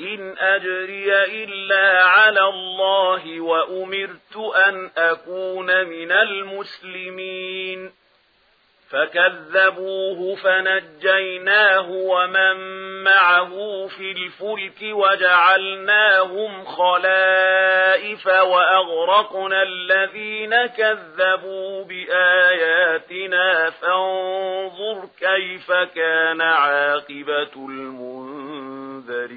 إن أجري إلا على الله وأمرت أن أكون من المسلمين. فكذبوه فنجيناه ومن معه في الفلك وجعلناهم خلائف وأغرقنا الذين كذبوا بآياتنا. فانظر كيف كان عاقبة المنذرين.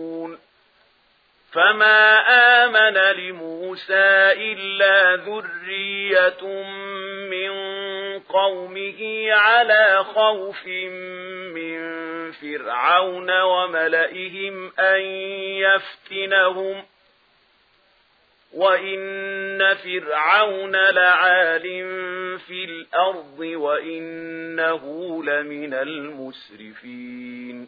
فما آمن لموسى إلا ذرية من قومه على خوف من فرعون وملئهم أن يفتنهم وَإِنَّ فِرْعَوْنَ لَعَالٍ فِي الْأَرْضِ وَإِنَّهُ لَمِنَ الْمُسْرِفِينَ